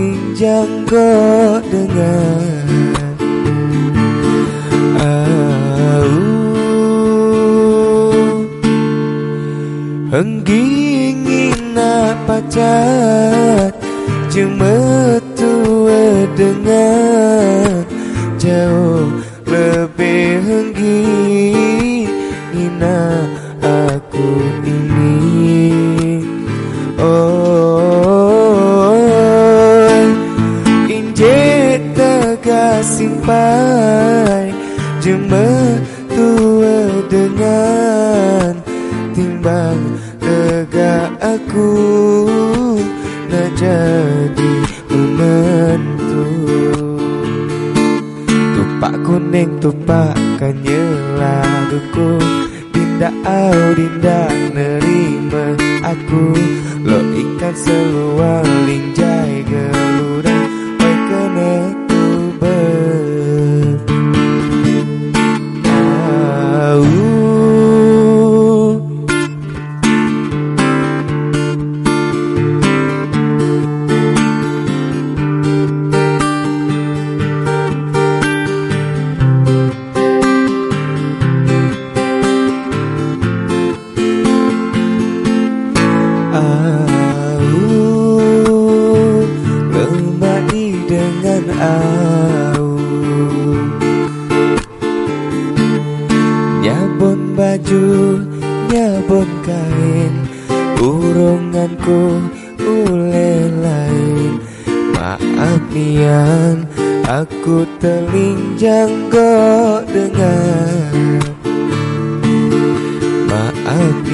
telinjang kok dengar. Au. Henggingin pacat Cuma duku Dinda au dinda nerima aku. Lo ikan seluar linjai geludah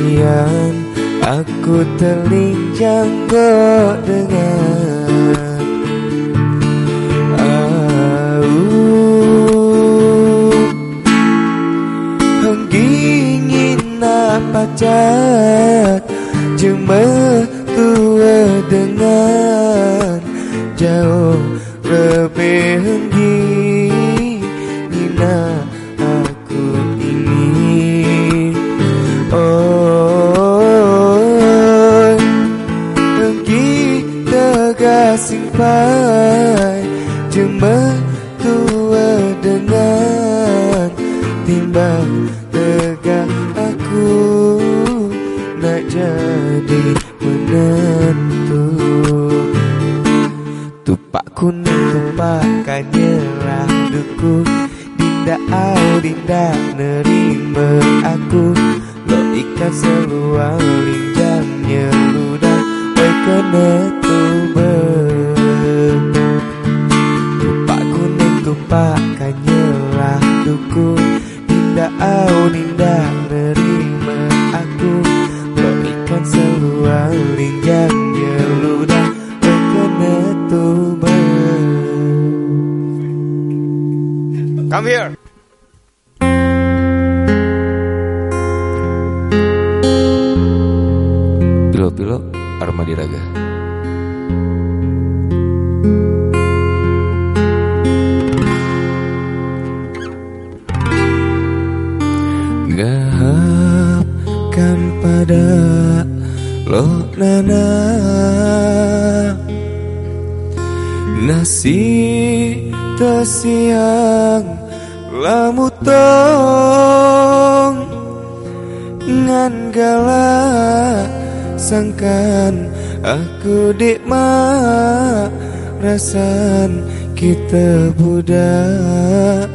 Nian Aku telinjang kok dengar Au Henggingin pacat Cuma tua kau tidak nerima aku. Lo ikat seluar linjang nyeludah. Wai kena tuber Tupak kuning tupak tesiang lamutong. Ngan galak sangkan aku dikmat rasan kita budak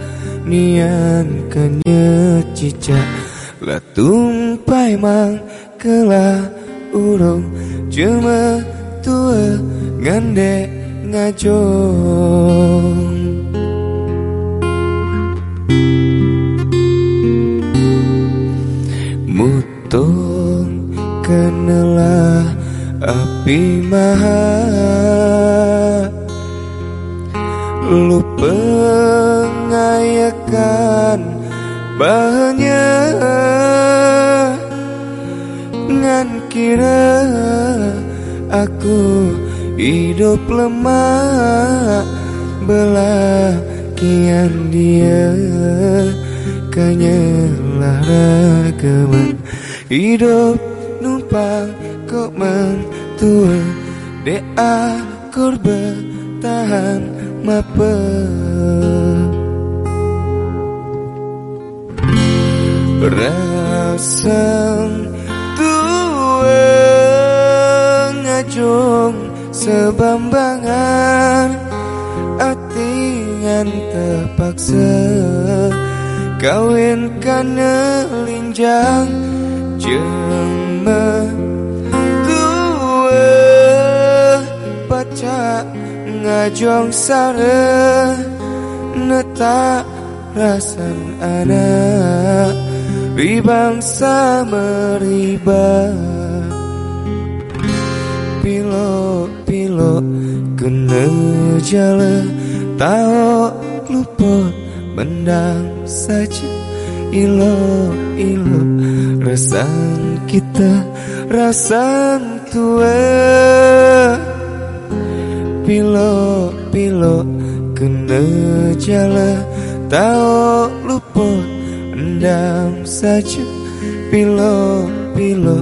nian kenya cicak lah tumpai mang kelah urung. Cuma tua ngandek ngajong Mutong kenelah api maha. Lu pengayakan banyak Ngan kira aku hidup lemah Belah kian dia Kanyalah ragaman Hidup numpang kok mentua Dea korban tahan mapa. Rasang tua ngajung sebambangan. Atingan terpaksa Kawin kana linjang Jema tua Baca ngajong sara Neta rasan anak. Bangsa meriba pilo kena jala Tahu lupa mendang saja Ilo ilo rasan kita rasan tua. Pilo pilo kena jala Tahu lupa Pendam saja Pilo-pilo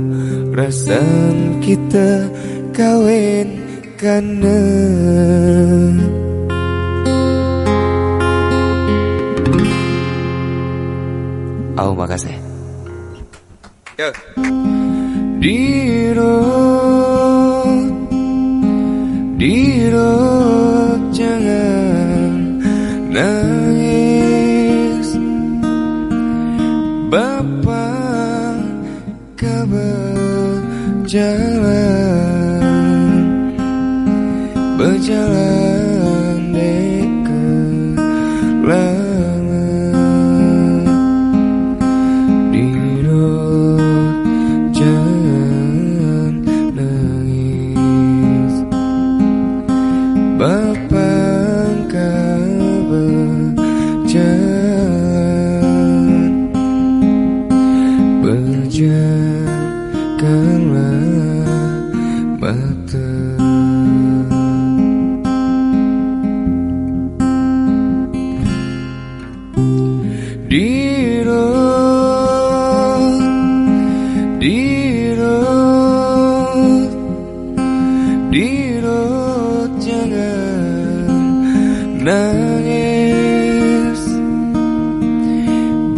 Rasan kita kawin karena Oh makasih Yo. Diro Diro Jangan nangis. Bapak kau berjalan Berjalan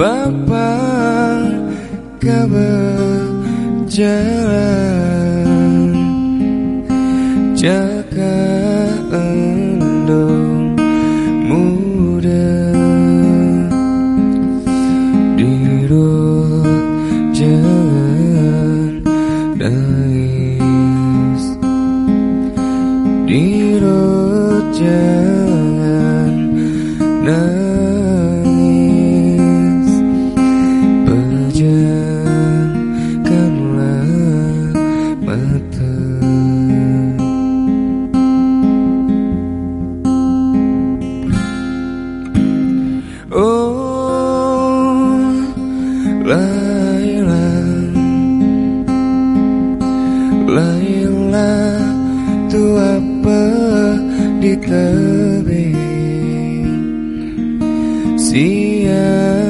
Bapak kabar jalan di tebing Siang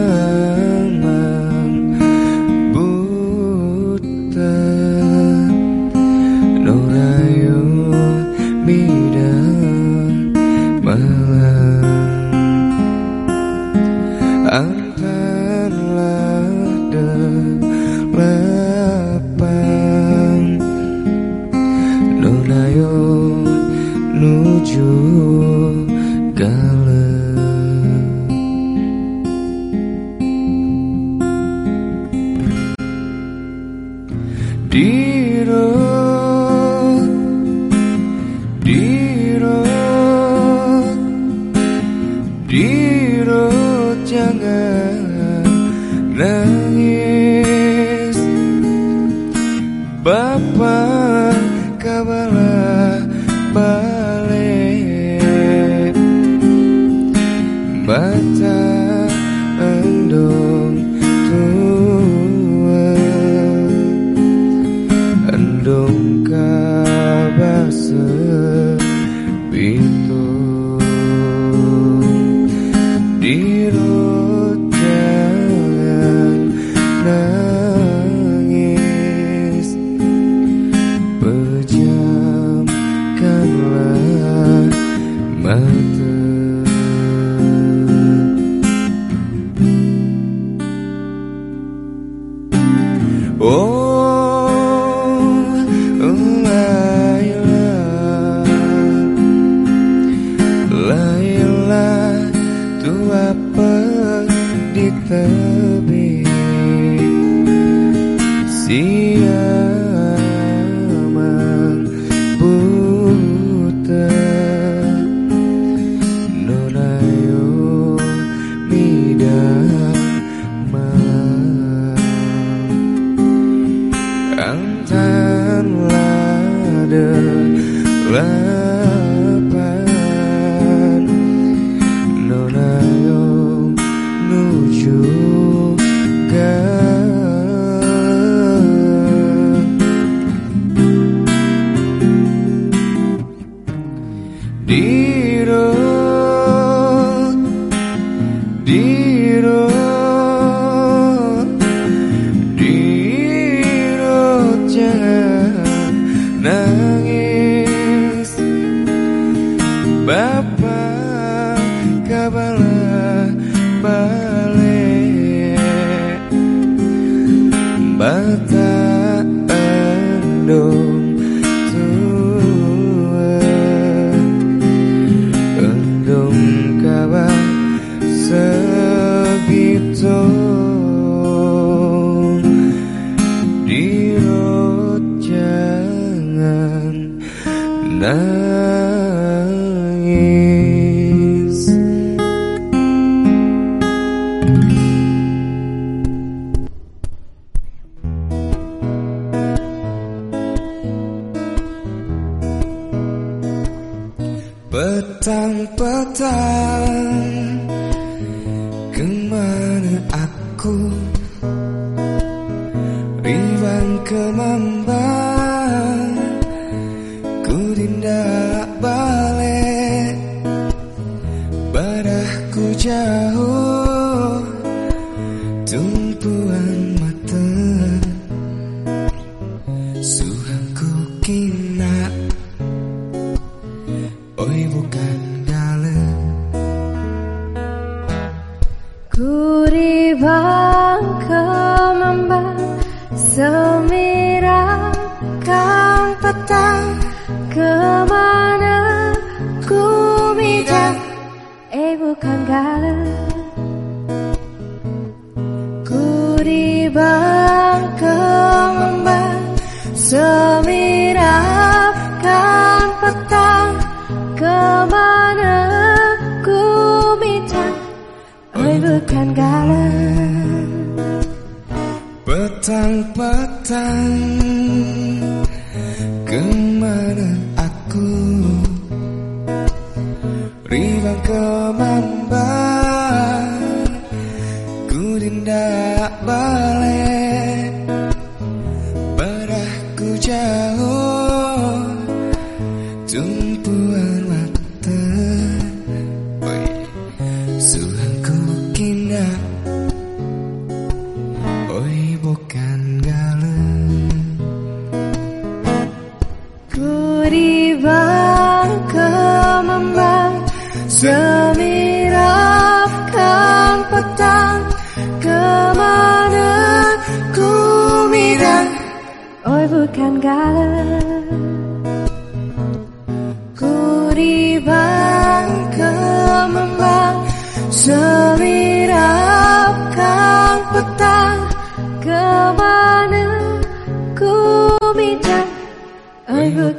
jauh. kemana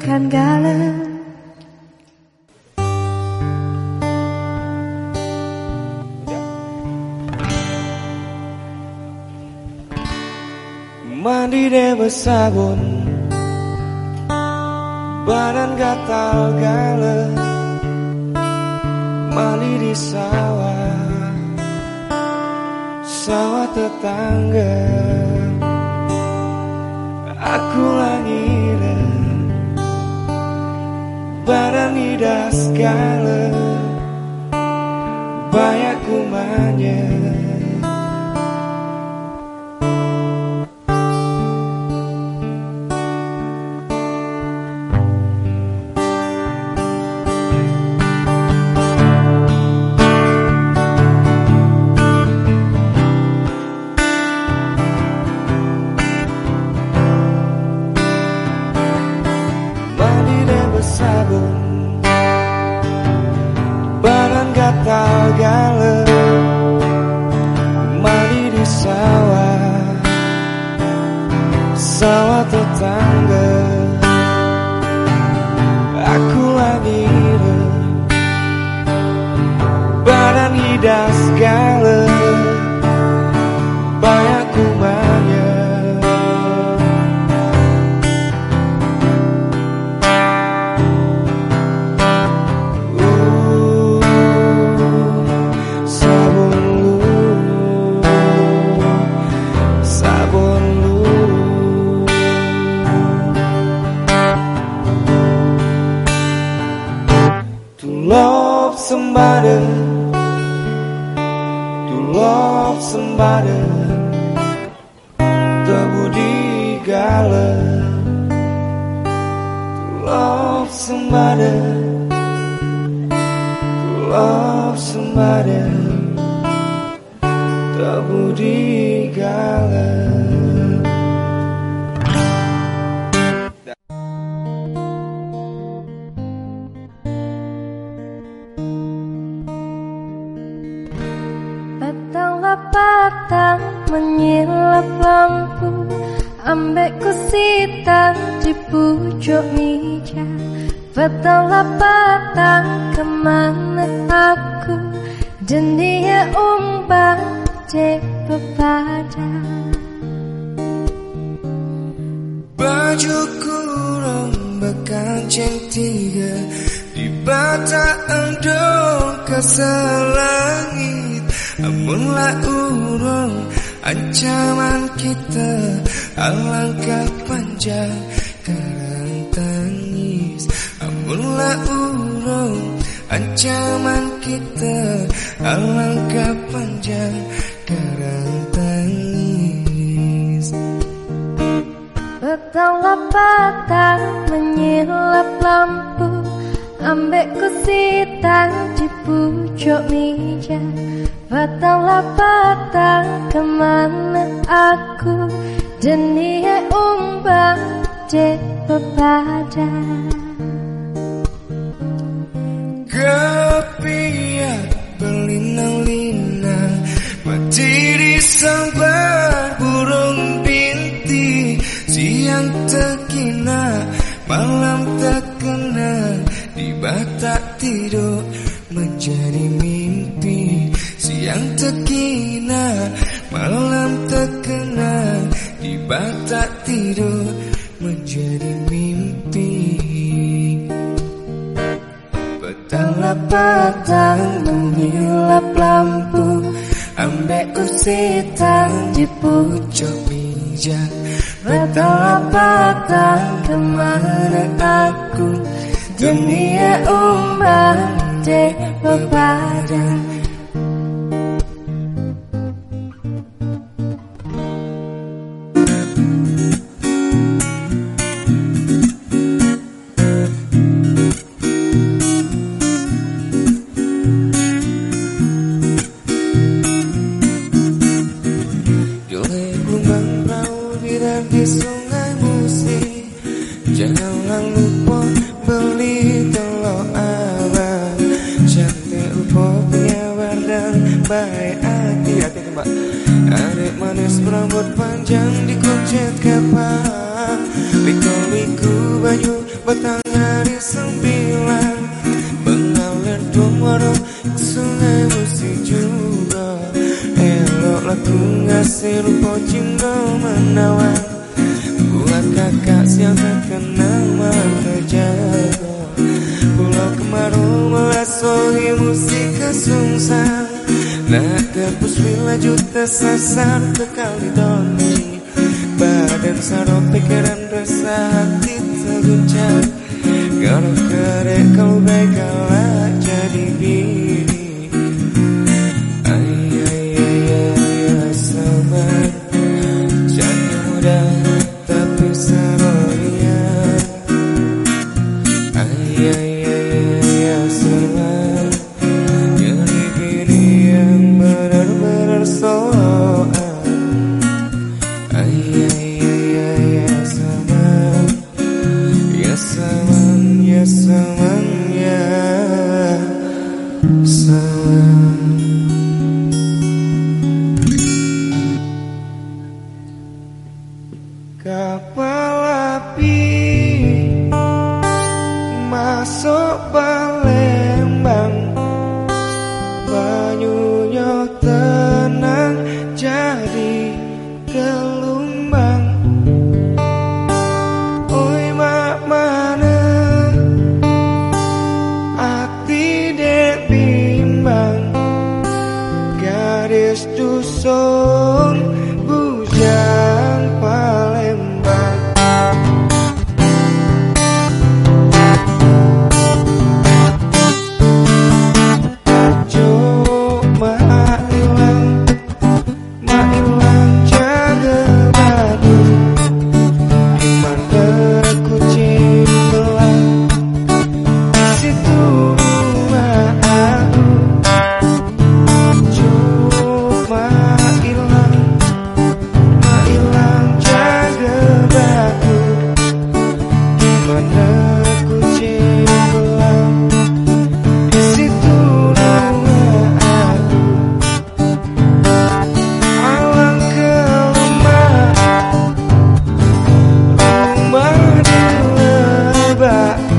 kan gala Mandi deh bersabun. Badan gatal gale, Mandi di sawah. Sawah tetangga. Aku lagi Barang hidas segala Banyak kumanya without sembada Tebu di gala Tulap sembada Tulap sembada Tebu di gala Petang petang ke mana aku Jenia umbang cek Baju kurung bekal ceng tiga Di bata endong keselangit. Amunlah urung ancaman kita Alangkah panjang mula urung ancaman kita alangkah panjang karang tangis Petanglah lapatan menyilap lampu Ambek kusitan di pucuk meja. Patanglah lapatan ke mana aku? Jenih umbang cek pepadang kepiak berlinang-linang Berdiri sambar burung binti. Siang terkina, malam terkena Di batak tidur menjadi mimpi. Siang terkina, malam terkena Di batak tidur petang Mengilap lampu Ambek kusitan di pucuk pinja Betul patang ke mana aku Dunia umbang di pepadang Lampau birar di sungai musi. Jangan lupa beli telur abang. Cantik lupa penyabar dan baik hati. Hati itu mbak. Adik manis berambut panjang dikuncit kapal Liku-liku baju bertanya di sembilan. bunga serupa cinta menawan Buat kakak siang kenal malam terjaga. Pulau kemarau merasahi musik kesungsang nak terpus bila juta sasar di doni. Badan sarong pikiran resah hati terguncang. Kalau kerek kau baik kalah jadi bini. that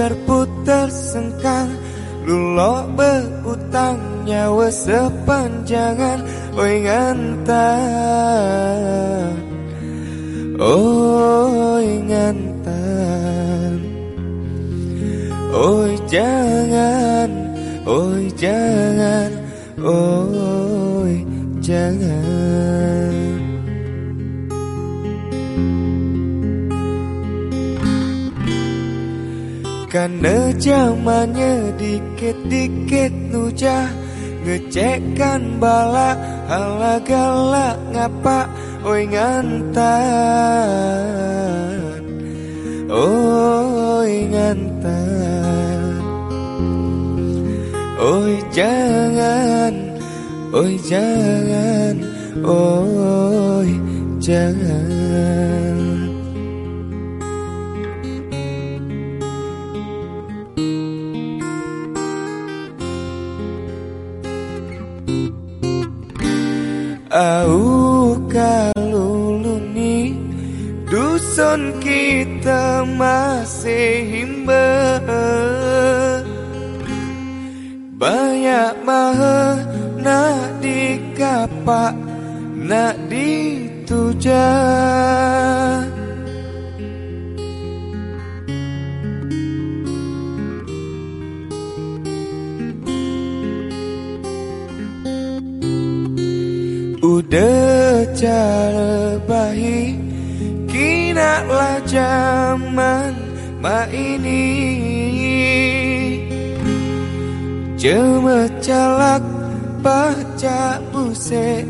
jagar putar sengkang Lulo berutang nyawa sepanjangan. Oi ngantan Karena zamannya dikit-dikit nujah Ngecekkan balak Hala galak ngapa? Oi ngantan Oi ngantan Oi jangan Oi jangan Oi jangan Au kaluluni Dusun kita masih himba. Banyak mah nak dikapak Nak dituja Udah bahi Kina lah zaman ma ini Cuma calak baca buse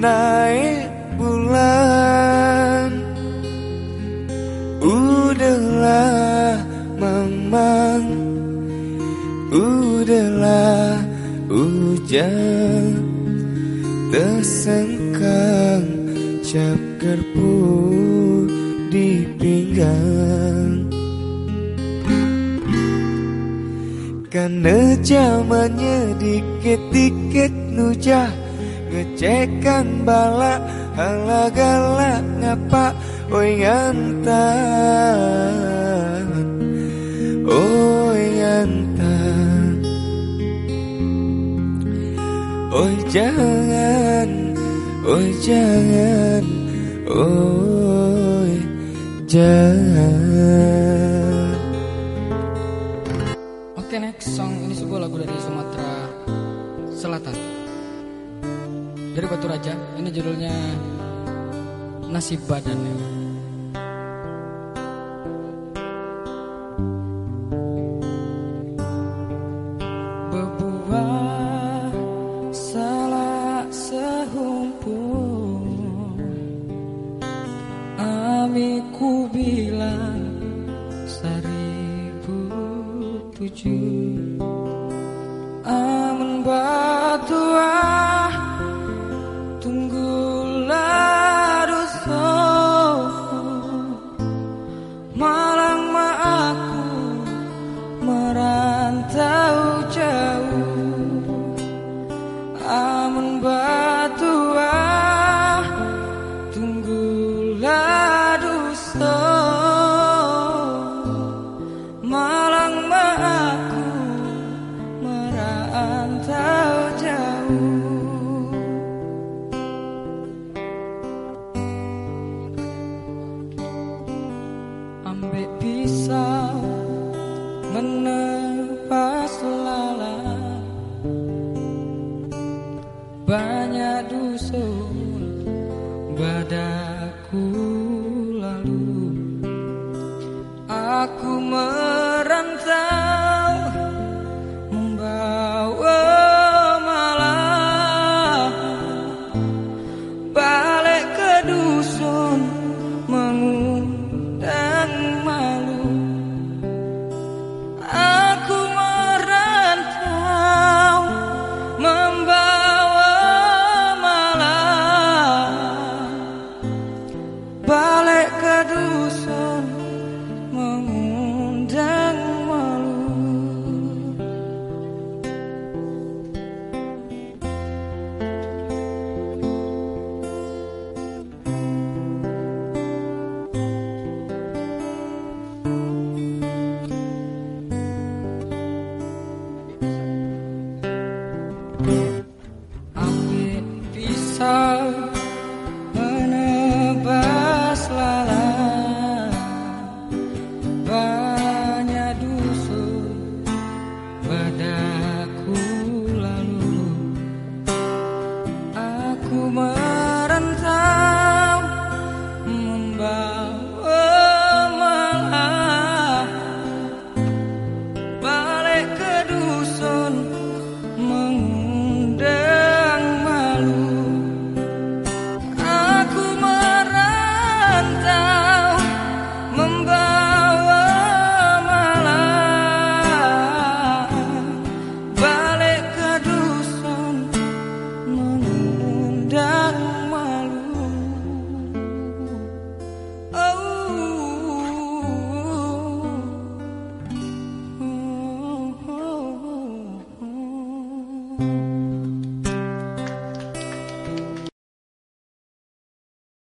naik bulan. Udahlah memang Udahlah hujan gerbu di pinggang. Karena zamannya dikit-dikit nujah Ngecekan bala hala galak ngapa Oi ngantan Oi ngantan Oi jangan Oi jangan Oke next song ini sebuah lagu dari Sumatera Selatan dari Batu Raja. Ini judulnya Nasib Badannya. Batu Badaku